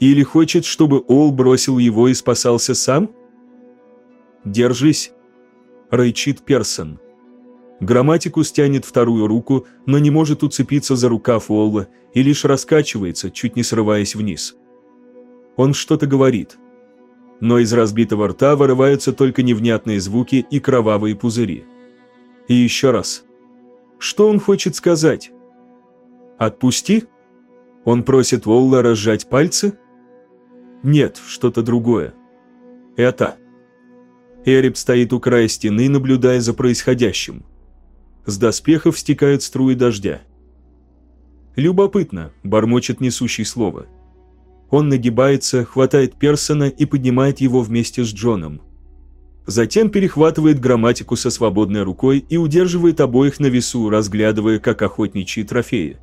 Или хочет, чтобы Ол бросил его и спасался сам? «Держись!» – рычит Персон. Грамматику стянет вторую руку, но не может уцепиться за рукав Олла и лишь раскачивается, чуть не срываясь вниз. Он что-то говорит. Но из разбитого рта вырываются только невнятные звуки и кровавые пузыри. И еще раз. Что он хочет сказать? «Отпусти?» Он просит Волла разжать пальцы? Нет, что-то другое. Это. Эреб стоит у края стены, наблюдая за происходящим. С доспехов стекают струи дождя. «Любопытно», – бормочет несущий слово. Он нагибается, хватает Персона и поднимает его вместе с Джоном. Затем перехватывает грамматику со свободной рукой и удерживает обоих на весу, разглядывая как охотничьи трофеи.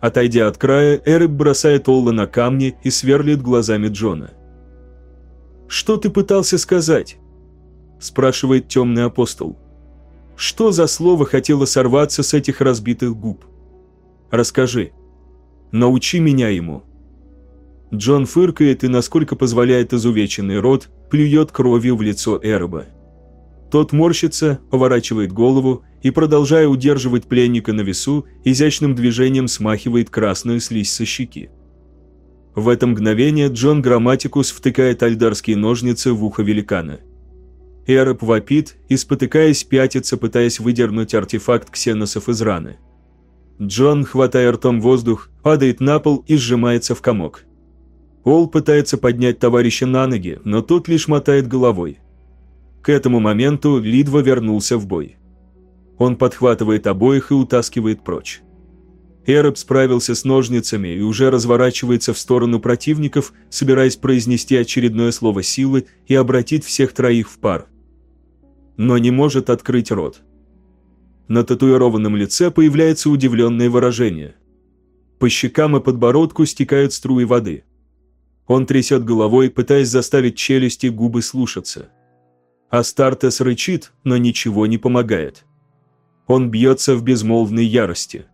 Отойдя от края, Эреб бросает Олла на камни и сверлит глазами Джона. «Что ты пытался сказать?» – спрашивает темный апостол. Что за слово хотело сорваться с этих разбитых губ? Расскажи. Научи меня ему. Джон фыркает и, насколько позволяет изувеченный рот, плюет кровью в лицо Эроба. Тот морщится, поворачивает голову и, продолжая удерживать пленника на весу, изящным движением смахивает красную слизь со щеки. В это мгновение Джон Грамматикус втыкает альдарские ножницы в ухо великана – Эроп вопит и, спотыкаясь, пятится, пытаясь выдернуть артефакт ксеносов из раны. Джон, хватая ртом воздух, падает на пол и сжимается в комок. Ол пытается поднять товарища на ноги, но тот лишь мотает головой. К этому моменту Лидва вернулся в бой. Он подхватывает обоих и утаскивает прочь. Эроб справился с ножницами и уже разворачивается в сторону противников, собираясь произнести очередное слово силы и обратить всех троих в пар но не может открыть рот. На татуированном лице появляется удивленное выражение. По щекам и подбородку стекают струи воды. Он трясет головой, пытаясь заставить челюсти губы слушаться. Астартес рычит, но ничего не помогает. Он бьется в безмолвной ярости.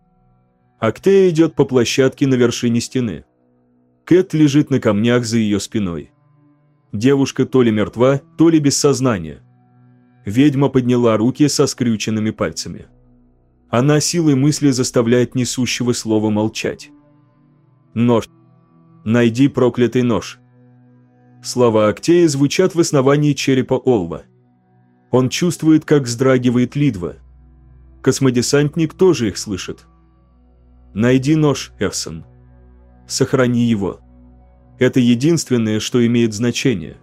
Актея идет по площадке на вершине стены. Кэт лежит на камнях за ее спиной. Девушка то ли мертва, то ли без сознания – Ведьма подняла руки со скрюченными пальцами. Она силой мысли заставляет несущего слова молчать. Нож. Найди проклятый нож. Слова Актея звучат в основании черепа Олва. Он чувствует, как вздрагивает Лидва. Космодесантник тоже их слышит. Найди нож, Эрсон. Сохрани его. Это единственное, что имеет значение.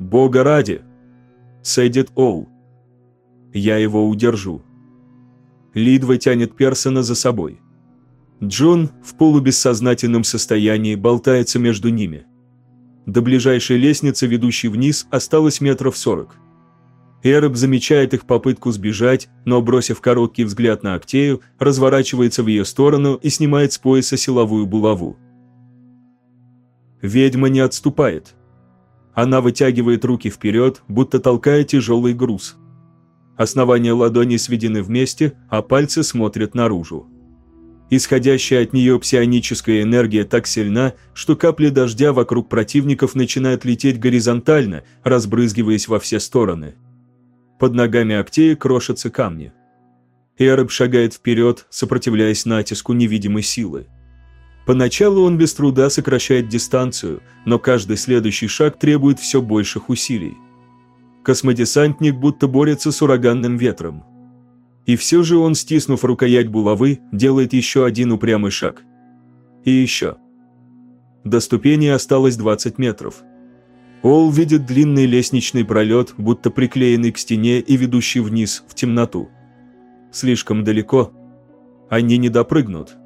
Бога ради, Сэдит Оу. Я его удержу. Лидва тянет Персона за собой. Джон в полубессознательном состоянии болтается между ними. До ближайшей лестницы, ведущей вниз, осталось метров сорок. Эреб замечает их попытку сбежать, но, бросив короткий взгляд на Актею, разворачивается в ее сторону и снимает с пояса силовую булаву. Ведьма не отступает. Она вытягивает руки вперед, будто толкая тяжелый груз. Основания ладоней сведены вместе, а пальцы смотрят наружу. Исходящая от нее псионическая энергия так сильна, что капли дождя вокруг противников начинают лететь горизонтально, разбрызгиваясь во все стороны. Под ногами Актея крошатся камни. Эреб шагает вперед, сопротивляясь натиску невидимой силы. Поначалу он без труда сокращает дистанцию, но каждый следующий шаг требует все больших усилий. Космодесантник будто борется с ураганным ветром. И все же он, стиснув рукоять булавы, делает еще один упрямый шаг. И еще. До ступени осталось 20 метров. Ол видит длинный лестничный пролет, будто приклеенный к стене и ведущий вниз, в темноту. Слишком далеко. Они не допрыгнут.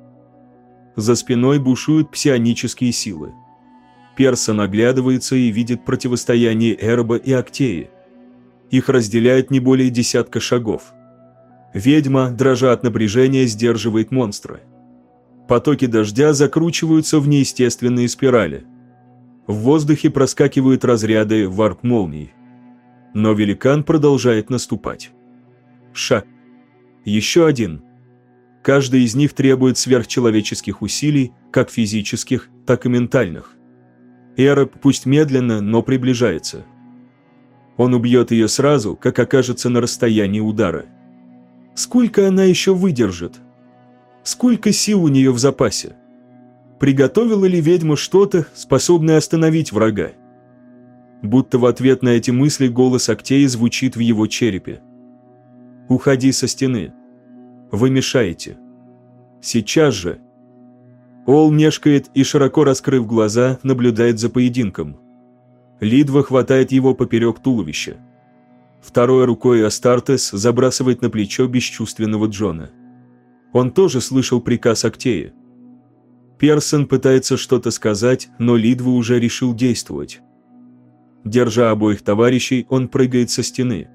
За спиной бушуют псионические силы. Персон оглядывается и видит противостояние Эрба и Актеи. Их разделяет не более десятка шагов. Ведьма, дрожа от напряжения, сдерживает монстра. Потоки дождя закручиваются в неестественные спирали. В воздухе проскакивают разряды варп-молний. Но великан продолжает наступать. Шаг. Еще один. Каждый из них требует сверхчеловеческих усилий, как физических, так и ментальных. Эроб пусть медленно, но приближается. Он убьет ее сразу, как окажется на расстоянии удара. Сколько она еще выдержит? Сколько сил у нее в запасе? Приготовила ли ведьма что-то, способное остановить врага? Будто в ответ на эти мысли голос Актеи звучит в его черепе. «Уходи со стены. Вы мешаете. Сейчас же!» Ол мешкает и, широко раскрыв глаза, наблюдает за поединком. Лидва хватает его поперек туловища. Второй рукой Астартес забрасывает на плечо бесчувственного Джона. Он тоже слышал приказ Актея. Персон пытается что-то сказать, но Лидва уже решил действовать. Держа обоих товарищей, он прыгает со стены.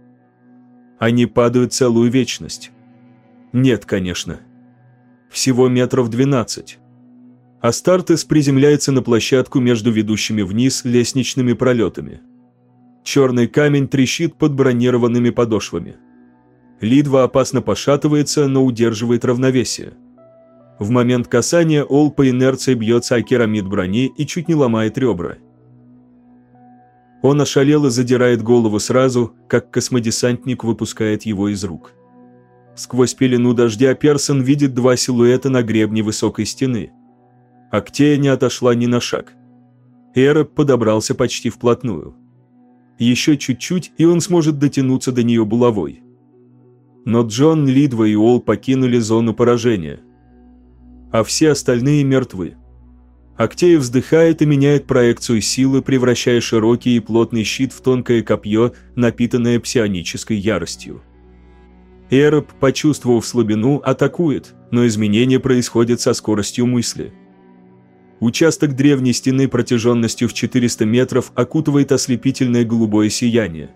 Они падают целую вечность. Нет, конечно. Всего метров двенадцать. Астартес приземляется на площадку между ведущими вниз лестничными пролетами. Черный камень трещит под бронированными подошвами. Лидва опасно пошатывается, но удерживает равновесие. В момент касания Ол по инерции бьется о керамид брони и чуть не ломает ребра. Он ошалело задирает голову сразу, как космодесантник выпускает его из рук. Сквозь пелену дождя Персон видит два силуэта на гребне высокой стены. Актея не отошла ни на шаг. Эроб подобрался почти вплотную. Еще чуть-чуть, и он сможет дотянуться до нее булавой. Но Джон, Лидва и Ол покинули зону поражения. А все остальные мертвы. Актея вздыхает и меняет проекцию силы, превращая широкий и плотный щит в тонкое копье, напитанное псионической яростью. Эроб, почувствовав слабину, атакует, но изменения происходят со скоростью мысли. Участок древней стены протяженностью в 400 метров окутывает ослепительное голубое сияние.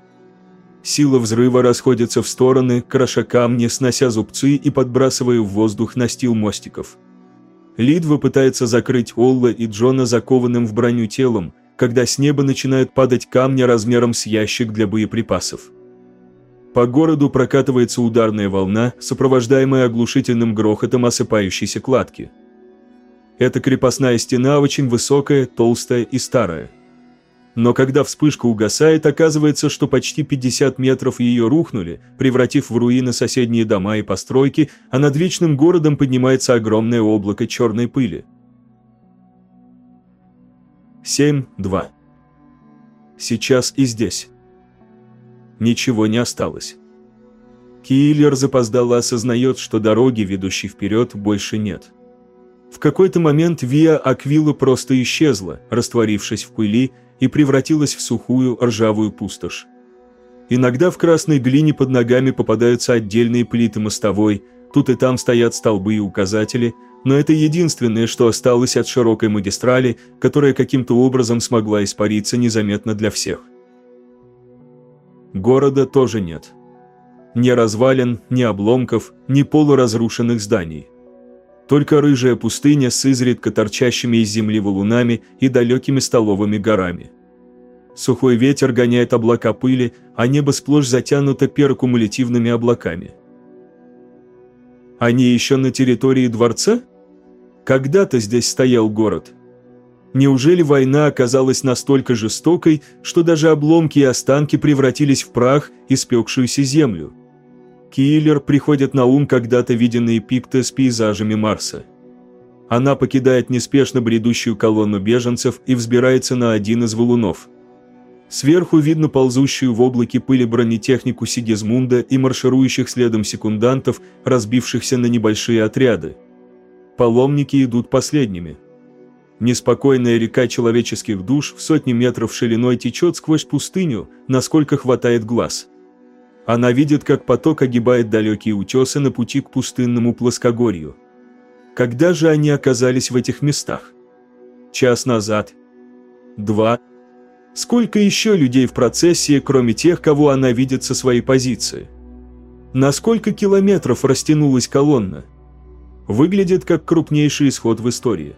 Сила взрыва расходится в стороны, кроша камни, снося зубцы и подбрасывая в воздух настил мостиков. Лидва пытается закрыть Олла и Джона закованным в броню телом, когда с неба начинают падать камни размером с ящик для боеприпасов. По городу прокатывается ударная волна, сопровождаемая оглушительным грохотом осыпающейся кладки – эта крепостная стена очень высокая, толстая и старая. Но когда вспышка угасает, оказывается, что почти 50 метров ее рухнули, превратив в руины соседние дома и постройки, а над вечным городом поднимается огромное облако черной пыли. 7.2 Сейчас и здесь. Ничего не осталось. Киллер запоздало осознает, что дороги, ведущей вперед, больше нет. В какой-то момент Виа Аквила просто исчезла, растворившись в пыли, и превратилась в сухую ржавую пустошь. Иногда в красной глине под ногами попадаются отдельные плиты мостовой, тут и там стоят столбы и указатели, но это единственное, что осталось от широкой магистрали, которая каким-то образом смогла испариться незаметно для всех. Города тоже нет. Ни развалин, ни обломков, ни полуразрушенных зданий. Только рыжая пустыня с изредка торчащими из земли валунами и далекими столовыми горами. Сухой ветер гоняет облака пыли, а небо сплошь затянуто перкумулятивными облаками. Они еще на территории дворца? Когда-то здесь стоял город. Неужели война оказалась настолько жестокой, что даже обломки и останки превратились в прах и спекшуюся землю? Киллер приходит на ум когда-то виденные пикты с пейзажами Марса. Она покидает неспешно бредущую колонну беженцев и взбирается на один из валунов. Сверху видно ползущую в облаке пыли бронетехнику Сигизмунда и марширующих следом секундантов, разбившихся на небольшие отряды. Паломники идут последними. Неспокойная река человеческих душ в сотни метров шириной течет сквозь пустыню, насколько хватает глаз. Она видит, как поток огибает далекие утесы на пути к пустынному плоскогорью. Когда же они оказались в этих местах? Час назад? Два? Сколько еще людей в процессии, кроме тех, кого она видит со своей позиции? На сколько километров растянулась колонна? Выглядит как крупнейший исход в истории.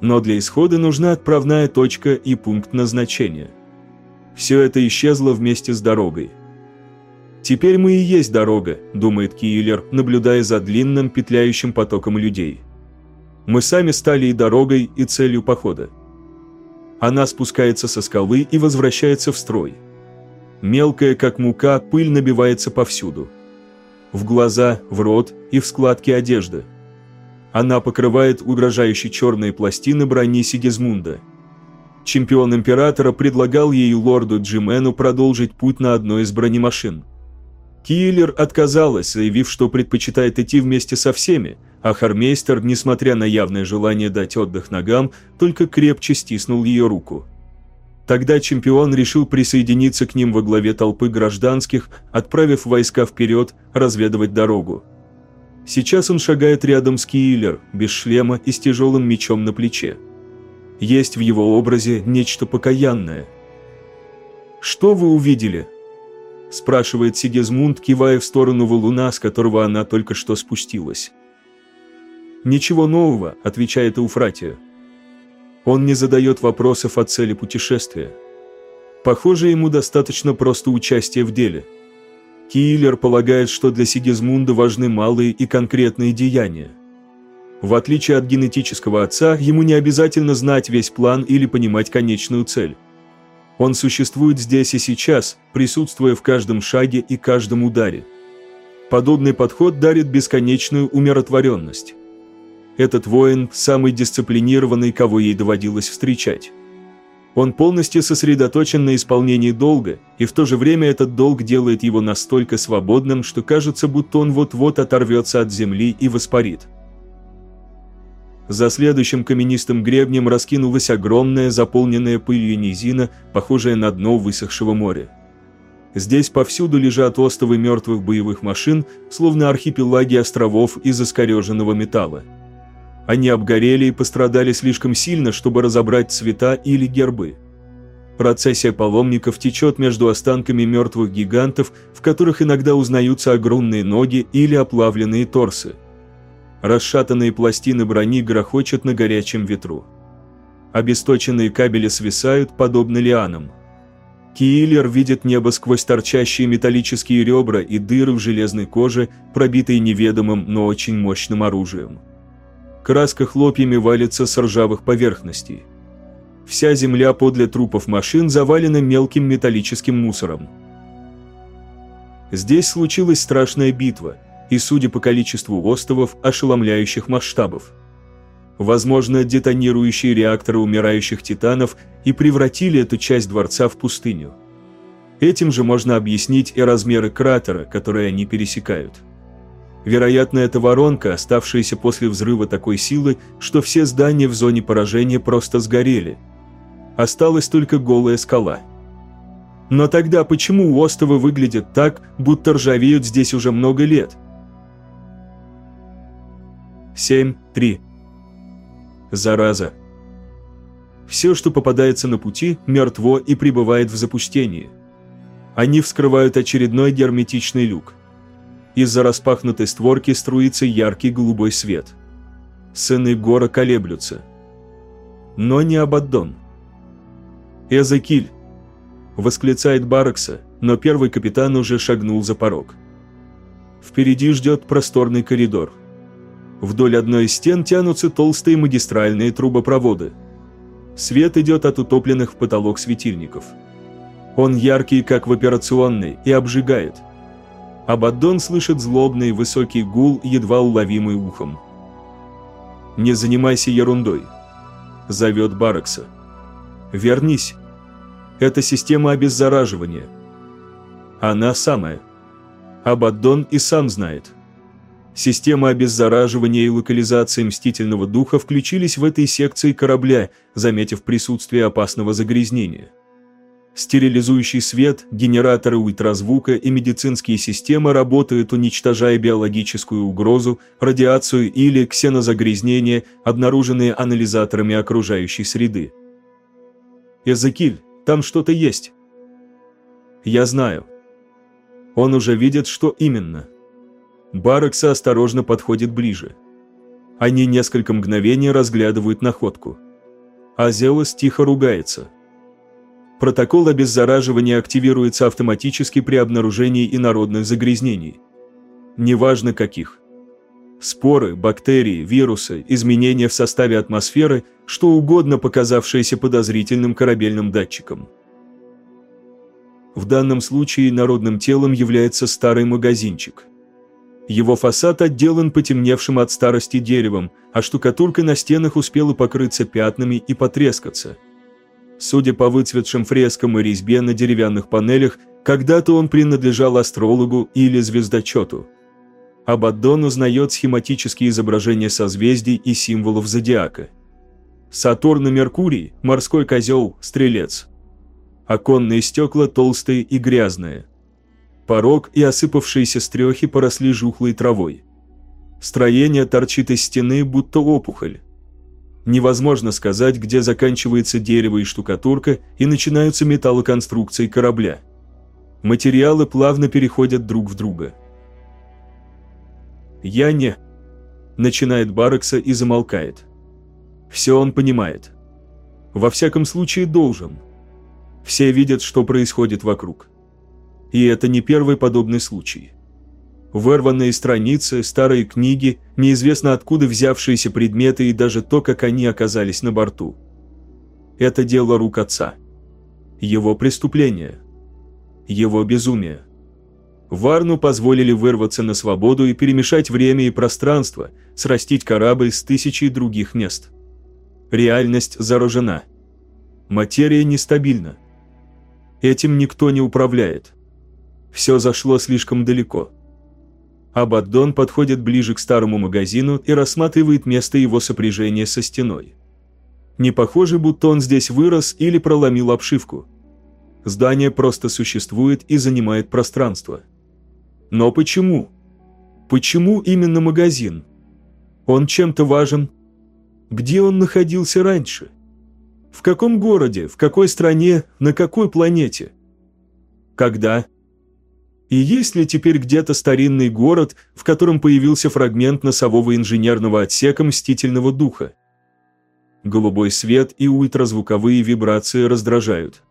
Но для исхода нужна отправная точка и пункт назначения. Все это исчезло вместе с дорогой. «Теперь мы и есть дорога», – думает Киллер, наблюдая за длинным петляющим потоком людей. «Мы сами стали и дорогой, и целью похода». Она спускается со скалы и возвращается в строй. Мелкая, как мука, пыль набивается повсюду. В глаза, в рот и в складки одежды. Она покрывает угрожающие черные пластины брони Сигизмунда. Чемпион Императора предлагал ей лорду Джимену продолжить путь на одной из бронемашин. Киллер отказалась, заявив, что предпочитает идти вместе со всеми, а Хармейстер, несмотря на явное желание дать отдых ногам, только крепче стиснул ее руку. Тогда чемпион решил присоединиться к ним во главе толпы гражданских, отправив войска вперед разведывать дорогу. Сейчас он шагает рядом с Киллер, без шлема и с тяжелым мечом на плече. Есть в его образе нечто покаянное. «Что вы увидели?» – спрашивает Сигизмунд, кивая в сторону валуна, с которого она только что спустилась. «Ничего нового», – отвечает Эуфратия. Он не задает вопросов о цели путешествия. Похоже, ему достаточно просто участия в деле. Киллер полагает, что для Сигизмунда важны малые и конкретные деяния. В отличие от генетического отца, ему не обязательно знать весь план или понимать конечную цель. Он существует здесь и сейчас, присутствуя в каждом шаге и каждом ударе. Подобный подход дарит бесконечную умиротворенность. Этот воин – самый дисциплинированный, кого ей доводилось встречать. Он полностью сосредоточен на исполнении долга, и в то же время этот долг делает его настолько свободным, что кажется, будто он вот-вот оторвется от земли и воспарит. За следующим каменистым гребнем раскинулась огромная, заполненная пылью низина, похожая на дно высохшего моря. Здесь повсюду лежат остовы мертвых боевых машин, словно архипелаги островов из искореженного металла. Они обгорели и пострадали слишком сильно, чтобы разобрать цвета или гербы. Процессия паломников течет между останками мертвых гигантов, в которых иногда узнаются огромные ноги или оплавленные торсы – Расшатанные пластины брони грохочут на горячем ветру. Обесточенные кабели свисают, подобно лианам. Киллер видит небо сквозь торчащие металлические ребра и дыры в железной коже, пробитые неведомым, но очень мощным оружием. Краска хлопьями валится с ржавых поверхностей. Вся земля подле трупов машин завалена мелким металлическим мусором. Здесь случилась страшная битва – и, судя по количеству островов, ошеломляющих масштабов. Возможно, детонирующие реакторы умирающих титанов и превратили эту часть дворца в пустыню. Этим же можно объяснить и размеры кратера, которые они пересекают. Вероятно, это воронка, оставшаяся после взрыва такой силы, что все здания в зоне поражения просто сгорели. Осталась только голая скала. Но тогда почему островы выглядят так, будто ржавеют здесь уже много лет – 7, 3. Зараза. Все, что попадается на пути, мертво и пребывает в запустении. Они вскрывают очередной герметичный люк. Из-за распахнутой створки струится яркий голубой свет. Сыны гора колеблются. Но не Абаддон. «Эзекиль!» – восклицает Баракса, но первый капитан уже шагнул за порог. Впереди ждет просторный коридор – Вдоль одной из стен тянутся толстые магистральные трубопроводы. Свет идет от утопленных в потолок светильников. Он яркий, как в операционной, и обжигает. Абаддон слышит злобный высокий гул, едва уловимый ухом. «Не занимайся ерундой», – зовет Баракса. «Вернись. Это система обеззараживания. Она самая. Абаддон и сам знает. Система обеззараживания и локализации мстительного духа включились в этой секции корабля, заметив присутствие опасного загрязнения. Стерилизующий свет, генераторы ультразвука и медицинские системы работают, уничтожая биологическую угрозу, радиацию или ксенозагрязнение, обнаруженные анализаторами окружающей среды. «Эзекиль, там что-то есть». «Я знаю». Он уже видит, что именно. Баракса осторожно подходит ближе. Они несколько мгновений разглядывают находку. Азелос тихо ругается – Протокол обеззараживания активируется автоматически при обнаружении инородных загрязнений. Неважно каких. Споры, бактерии, вирусы, изменения в составе атмосферы, что угодно показавшееся подозрительным корабельным датчиком. В данном случае народным телом является старый магазинчик. Его фасад отделан потемневшим от старости деревом, а штукатурка на стенах успела покрыться пятнами и потрескаться – Судя по выцветшим фрескам и резьбе на деревянных панелях, когда-то он принадлежал астрологу или звездочету. Абаддон узнает схематические изображения созвездий и символов зодиака. Сатурн и Меркурий – морской козел, стрелец. Оконные стекла толстые и грязные. Порог и осыпавшиеся стрехи поросли жухлой травой. Строение торчит из стены, будто опухоль. Невозможно сказать, где заканчивается дерево и штукатурка и начинаются металлоконструкции корабля. Материалы плавно переходят друг в друга. «Я не...» Начинает Баракса и замолкает. Все он понимает. Во всяком случае должен. Все видят, что происходит вокруг. И это не первый подобный случай вырванные страницы, старые книги, неизвестно откуда взявшиеся предметы и даже то, как они оказались на борту. Это дело рук отца. Его преступление. Его безумие. Варну позволили вырваться на свободу и перемешать время и пространство, срастить корабль с тысячей других мест. Реальность заражена. Материя нестабильна. Этим никто не управляет. Все зашло слишком далеко. Абаддон подходит ближе к старому магазину и рассматривает место его сопряжения со стеной. Не похоже, будто он здесь вырос или проломил обшивку. Здание просто существует и занимает пространство. Но почему? Почему именно магазин? Он чем-то важен? Где он находился раньше? В каком городе, в какой стране, на какой планете? Когда? И есть ли теперь где-то старинный город, в котором появился фрагмент носового инженерного отсека Мстительного Духа? Голубой свет и ультразвуковые вибрации раздражают.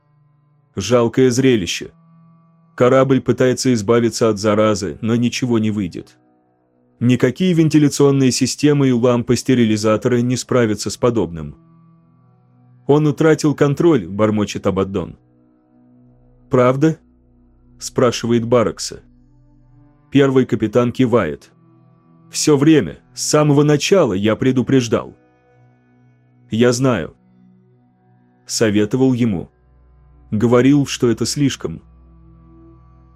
Жалкое зрелище. Корабль пытается избавиться от заразы, но ничего не выйдет. Никакие вентиляционные системы и лампы-стерилизаторы не справятся с подобным. Он утратил контроль, бормочет Абаддон. Правда? – спрашивает Баракса. Первый капитан кивает. «Все время, с самого начала я предупреждал». «Я знаю». Советовал ему. Говорил, что это слишком.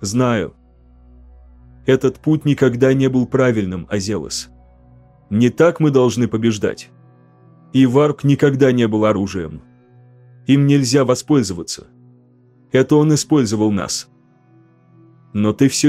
«Знаю». Этот путь никогда не был правильным, Азелос. Не так мы должны побеждать. И Варк никогда не был оружием. Им нельзя воспользоваться. Это он использовал нас но ты все